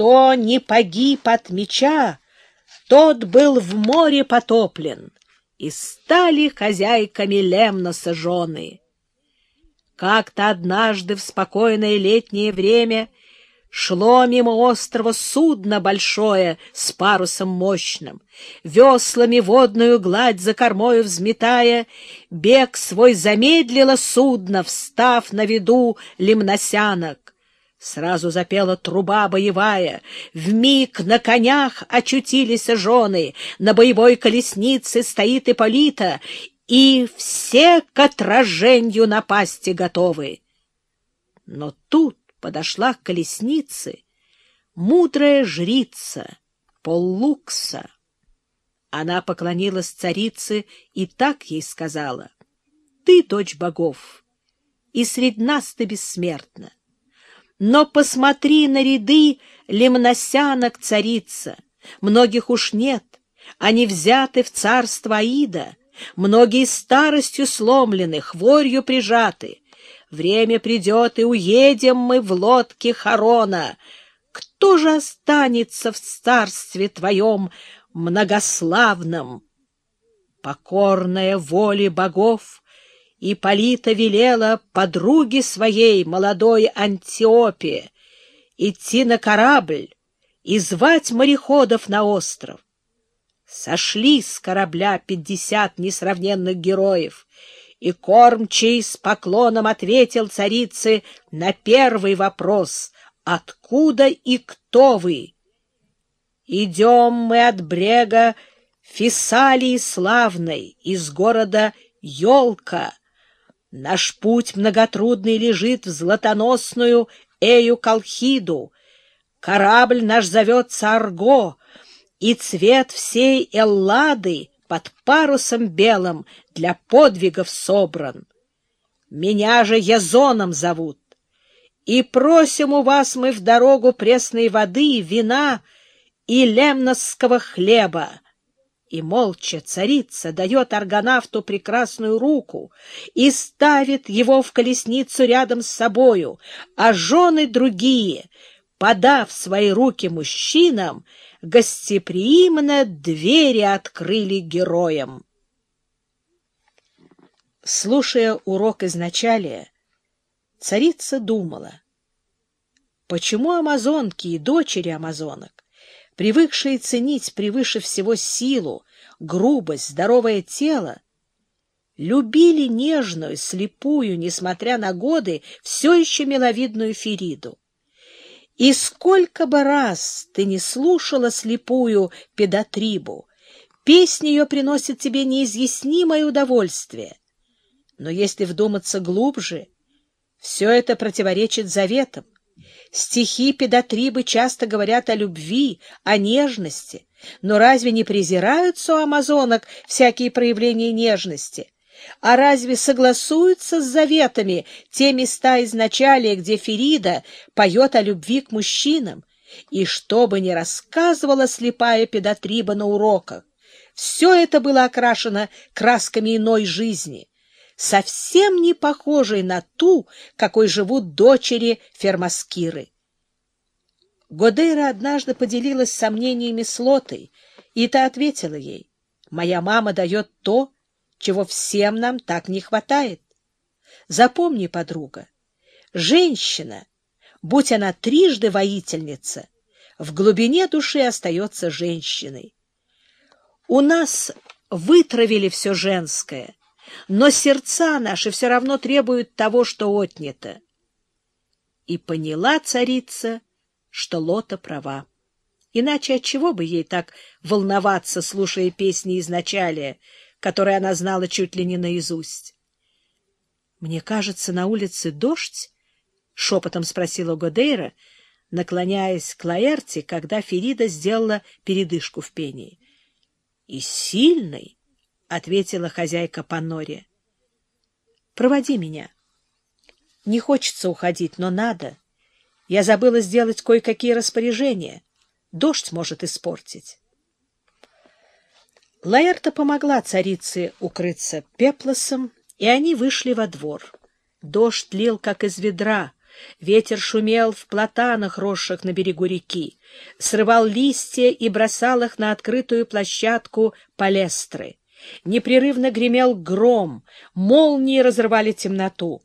Кто не погиб от меча, тот был в море потоплен, и стали хозяйками Лемноса жены. Как-то однажды в спокойное летнее время шло мимо острова судно большое с парусом мощным, веслами водную гладь за кормою взметая, бег свой замедлило судно, встав на виду лимносянок. Сразу запела труба боевая, в миг на конях очутились жены, на боевой колеснице стоит Ипполита, и все к отражению напасти готовы. Но тут подошла к колеснице мудрая жрица Поллукса. Она поклонилась царице и так ей сказала, «Ты, дочь богов, и средь нас ты бессмертна. Но посмотри на ряды лимносянок царица. Многих уж нет, они взяты в царство Аида, многие старостью сломлены, хворью прижаты. Время придет, и уедем мы в лодке Харона. Кто же останется в царстве твоем многославном? Покорная воле богов, Ипполита велела подруге своей, молодой Антиопе, идти на корабль и звать мореходов на остров. Сошли с корабля пятьдесят несравненных героев, и кормчий с поклоном ответил царице на первый вопрос «Откуда и кто вы?» «Идем мы от брега Фессалии славной, из города Ёлка, Наш путь многотрудный лежит в златоносную Эю-Колхиду. Корабль наш зовется Арго, и цвет всей Эллады под парусом белым для подвигов собран. Меня же Язоном зовут. И просим у вас мы в дорогу пресной воды, вина и лемносского хлеба, и молча царица дает аргонавту прекрасную руку и ставит его в колесницу рядом с собою, а жены другие, подав свои руки мужчинам, гостеприимно двери открыли героям. Слушая урок изначалия, царица думала, почему амазонки и дочери амазонок привыкшие ценить превыше всего силу, грубость, здоровое тело, любили нежную, слепую, несмотря на годы, все еще миловидную Фериду. И сколько бы раз ты не слушала слепую педотрибу, песня ее приносит тебе неизъяснимое удовольствие. Но если вдуматься глубже, все это противоречит заветам. Стихи педотрибы часто говорят о любви, о нежности, но разве не презираются у амазонок всякие проявления нежности? А разве согласуются с заветами те места изначалия, где Ферида поет о любви к мужчинам? И что бы ни рассказывала слепая педотриба на уроках, все это было окрашено красками иной жизни совсем не похожей на ту, какой живут дочери Фермаскиры. Годейра однажды поделилась сомнениями с Лотой, и та ответила ей, «Моя мама дает то, чего всем нам так не хватает. Запомни, подруга, женщина, будь она трижды воительница, в глубине души остается женщиной. У нас вытравили все женское, но сердца наши все равно требуют того, что отнято. И поняла царица, что Лота права. Иначе отчего бы ей так волноваться, слушая песни изначалия, которые она знала чуть ли не наизусть? — Мне кажется, на улице дождь? — шепотом спросила Годейра, наклоняясь к Лаэрте, когда Ферида сделала передышку в пении. — И сильный! Ответила хозяйка Панори. Проводи меня. Не хочется уходить, но надо. Я забыла сделать кое-какие распоряжения. Дождь может испортить. Лаэрта помогла царице укрыться пеплосом, и они вышли во двор. Дождь лил, как из ведра, Ветер шумел в платанах, росших на берегу реки, срывал листья и бросал их на открытую площадку палестры. Непрерывно гремел гром, молнии разрывали темноту.